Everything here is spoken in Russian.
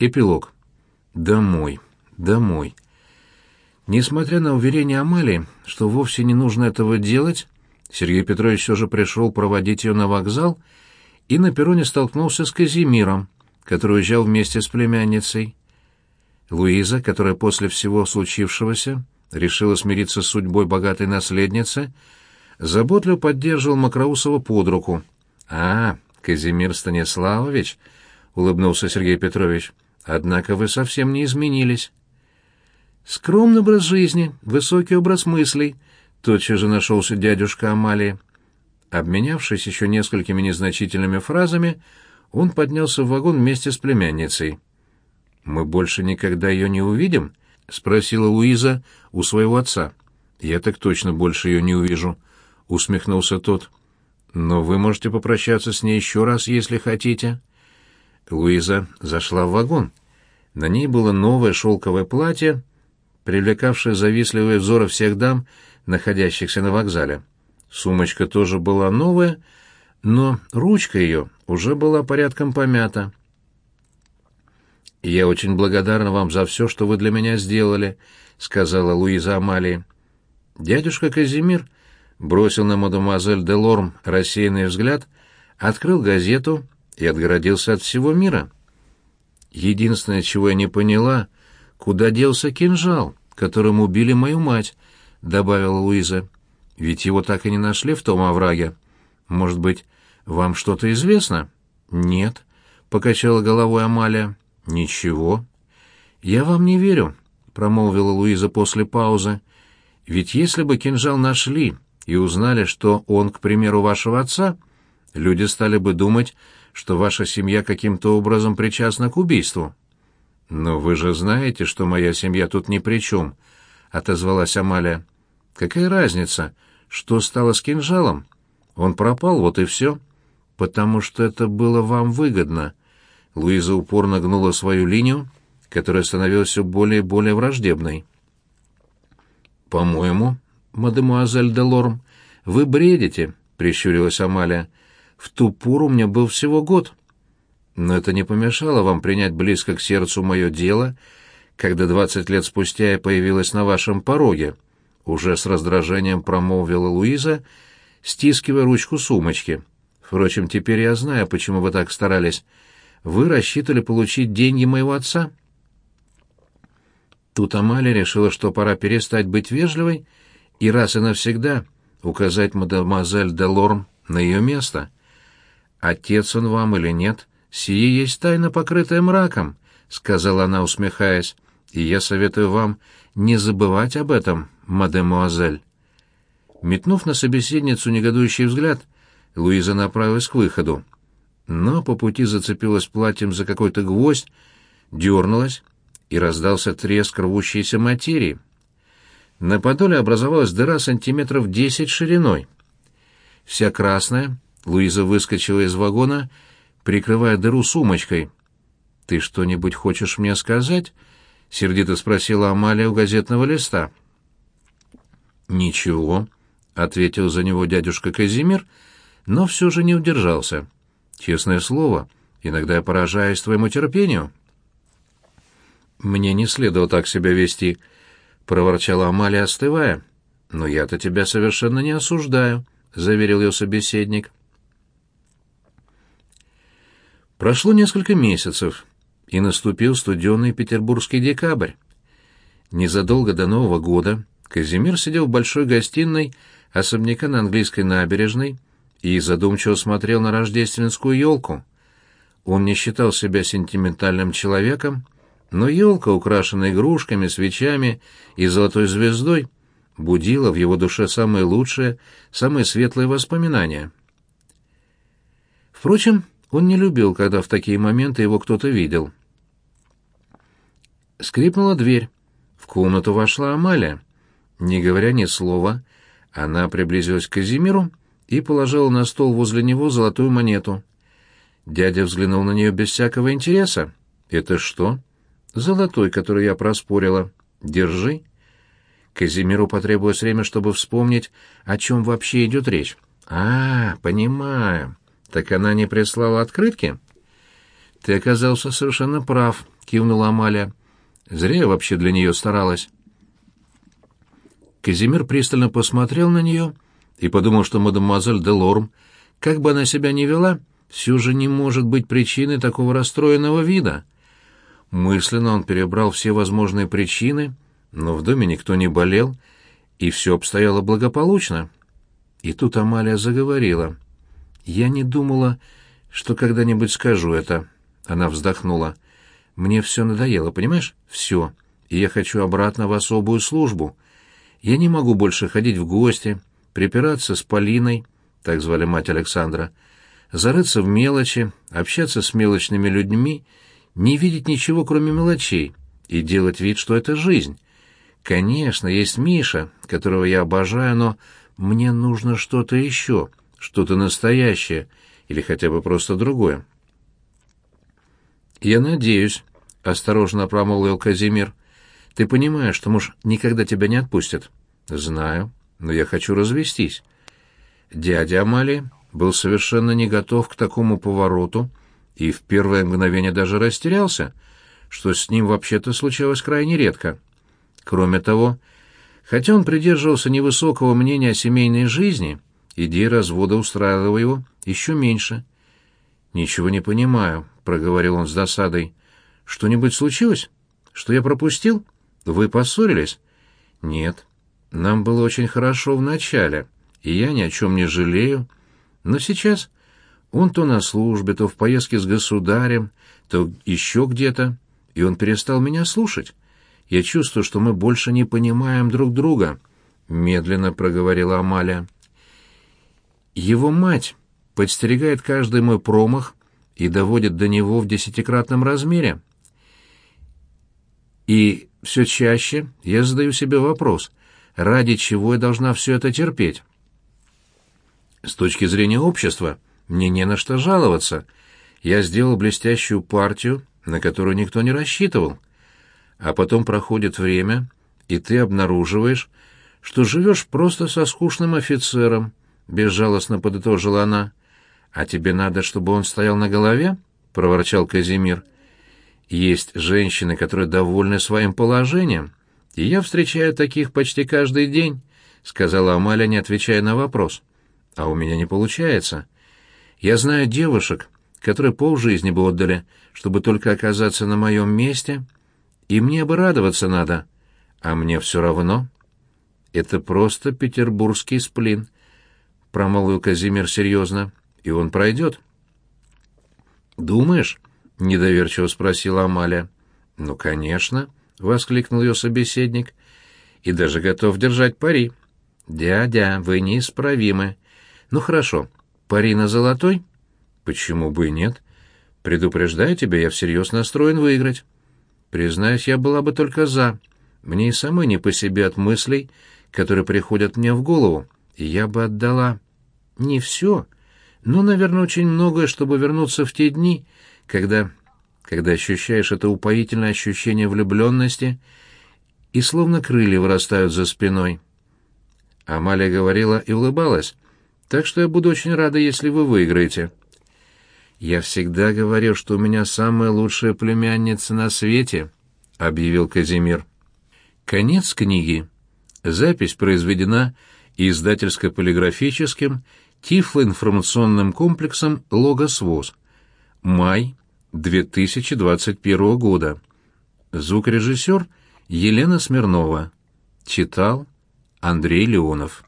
Эпилог. Домой. Домой. Несмотря на уверение Амалии, что вовсе не нужно этого делать, Сергей Петрович все же пришел проводить ее на вокзал и на перроне столкнулся с Казимиром, который уезжал вместе с племянницей. Луиза, которая после всего случившегося решила смириться с судьбой богатой наследницы, заботливо поддерживал Макроусова под руку. «А, Казимир Станиславович», — улыбнулся Сергей Петрович, — «однако вы совсем не изменились». «Скромный образ жизни, высокий образ мыслей», — тотчас же нашелся дядюшка Амалии. Обменявшись еще несколькими незначительными фразами, он поднялся в вагон вместе с племянницей. «Мы больше никогда ее не увидим?» — спросила Луиза у своего отца. «Я так точно больше ее не увижу», — усмехнулся тот. «Но вы можете попрощаться с ней еще раз, если хотите». Луиза зашла в вагон. На ней было новое шелковое платье, привлекавшее завистливые взоры всех дам, находящихся на вокзале. Сумочка тоже была новая, но ручка ее уже была порядком помята. «Я очень благодарна вам за все, что вы для меня сделали», — сказала Луиза Амалии. Дядюшка Казимир бросил на мадемуазель де Лорм рассеянный взгляд, открыл газету и отгородился от всего мира. Единственное, чего я не поняла, куда делся кинжал, которым убили мою мать, — добавила Луиза. Ведь его так и не нашли в том овраге. Может быть, вам что-то известно? Нет, — покачала головой Амалия. Ничего. Я вам не верю, — промолвила Луиза после паузы. Ведь если бы кинжал нашли и узнали, что он, к примеру, вашего отца, люди стали бы думать, что ваша семья каким-то образом причастна к убийству. Но вы же знаете, что моя семья тут ни при чем, — отозвалась Амалия. Какая разница, что стало с кинжалом? Он пропал, вот и все. Потому что это было вам выгодно. Луиза упорно гнула свою линию, которая становилась все более и более враждебной. «По-моему, мадемуазель де Лорм, вы бредите», — прищурилась Амалия. «В ту пору меня был всего год. Но это не помешало вам принять близко к сердцу мое дело, когда двадцать лет спустя я появилась на вашем пороге», — уже с раздражением промолвила Луиза, стискивая ручку сумочки. «Впрочем, теперь я знаю, почему вы так старались. Вы рассчитывали получить деньги моего отца?» Тут Амалия решила, что пора перестать быть вежливой и раз и навсегда указать мадемуазель де Лорм на ее место. «Отец он вам или нет, сие есть тайна, покрытая мраком», — сказала она, усмехаясь, — «и я советую вам не забывать об этом, мадемуазель». Метнув на собеседницу негодующий взгляд, Луиза направилась к выходу. Но по пути зацепилась платьем за какой-то гвоздь, дернулась и раздался треск рвущейся материи. На подоле образовалась дыра сантиметров десять шириной. Вся красная, Луиза выскочила из вагона, прикрывая дыру сумочкой. «Ты что-нибудь хочешь мне сказать?» — сердито спросила Амалия у газетного листа. «Ничего», — ответил за него дядюшка Казимир, но все же не удержался. «Честное слово, иногда я поражаюсь твоему терпению». «Мне не следовало так себя вести», — проворчала Амалия, остывая. «Но я-то тебя совершенно не осуждаю», — заверил ее собеседник. Прошло несколько месяцев, и наступил студеный петербургский декабрь. Незадолго до Нового года Казимир сидел в большой гостиной особняка на английской набережной и задумчиво смотрел на рождественскую елку. Он не считал себя сентиментальным человеком, но елка, украшенная игрушками, свечами и золотой звездой, будила в его душе самые лучшие, самые светлые воспоминания. Впрочем, он не любил, когда в такие моменты его кто-то видел. Скрипнула дверь. В комнату вошла Амалия. Не говоря ни слова, она приблизилась к Казимиру и положила на стол возле него золотую монету. Дядя взглянул на нее без всякого интереса. «Это что?» Золотой, который я проспорила. Держи. Казимиру потребовалось время, чтобы вспомнить, о чем вообще идет речь. А, понимаю. Так она не прислала открытки? Ты оказался совершенно прав, кивнула Амалия. Зря я вообще для нее старалась. Казимир пристально посмотрел на нее и подумал, что мадемуазель де Лорм, как бы она себя ни вела, все же не может быть причиной такого расстроенного вида. Мысленно он перебрал все возможные причины, но в доме никто не болел, и все обстояло благополучно. И тут Амалия заговорила. «Я не думала, что когда-нибудь скажу это». Она вздохнула. «Мне все надоело, понимаешь? Все. И я хочу обратно в особую службу. Я не могу больше ходить в гости, припираться с Полиной, так звали мать Александра, зарыться в мелочи, общаться с мелочными людьми, не видеть ничего, кроме мелочей, и делать вид, что это жизнь. Конечно, есть Миша, которого я обожаю, но мне нужно что-то еще, что-то настоящее, или хотя бы просто другое. «Я надеюсь», — осторожно промолвил Казимир, — ты понимаешь, что муж никогда тебя не отпустит? Знаю, но я хочу развестись. Дядя Амали был совершенно не готов к такому повороту и в первое мгновение даже растерялся, что с ним вообще-то случалось крайне редко. Кроме того, хотя он придерживался невысокого мнения о семейной жизни, идея развода устраивала его еще меньше. «Ничего не понимаю», — проговорил он с досадой. «Что-нибудь случилось? Что я пропустил?» Вы поссорились? Нет. Нам было очень хорошо в начале, и я ни о чем не жалею. Но сейчас он то на службе, то в поездке с государем, то еще где-то, и он перестал меня слушать. Я чувствую, что мы больше не понимаем друг друга, медленно проговорила Амалия. Его мать подстерегает каждый мой промах и доводит до него в десятикратном размере. И все чаще я задаю себе вопрос, ради чего я должна все это терпеть? С точки зрения общества, мне не на что жаловаться. Я сделал блестящую партию, на которую никто не рассчитывал. А потом проходит время, и ты обнаруживаешь, что живешь просто со скучным офицером, — безжалостно подытожила она. — А тебе надо, чтобы он стоял на голове? — проворчал Казимир. — есть женщины, которые довольны своим положением, и я встречаю таких почти каждый день, сказала Амалия, не отвечая на вопрос. А у меня не получается. Я знаю девушек, которые полжизни бы отдали, чтобы только оказаться на моем месте, и мне бы радоваться надо, а мне все равно. Это просто петербургский сплин, промолвил Казимир серьезно, и он пройдет. Думаешь? — недоверчиво спросила Амалия. «Ну, конечно», — воскликнул ее собеседник, — «и даже готов держать пари». «Дядя, вы неисправимы». «Ну, хорошо, пари на золотой?» «Почему бы и нет? Предупреждаю тебя, я всерьез настроен выиграть». «Признаюсь, я была бы только за. Мне и самой не по себе от мыслей, которые приходят мне в голову, я бы отдала не все, но, наверное, очень многое, чтобы вернуться в те дни, когда, когда ощущаешь это упоительное ощущение влюбленности и словно крылья вырастают за спиной. Амалия говорила и улыбалась, так что я буду очень рада, если вы выиграете. «Я всегда говорил, что у меня самая лучшая племянница на свете», — объявил Казимир. Конец книги. Запись произведена издательско-полиграфическим тифлоинформационным комплексом «Логос ВОЗ». Май 2021 года. Звукорежиссер Елена Смирнова. Читал Андрей Леонов.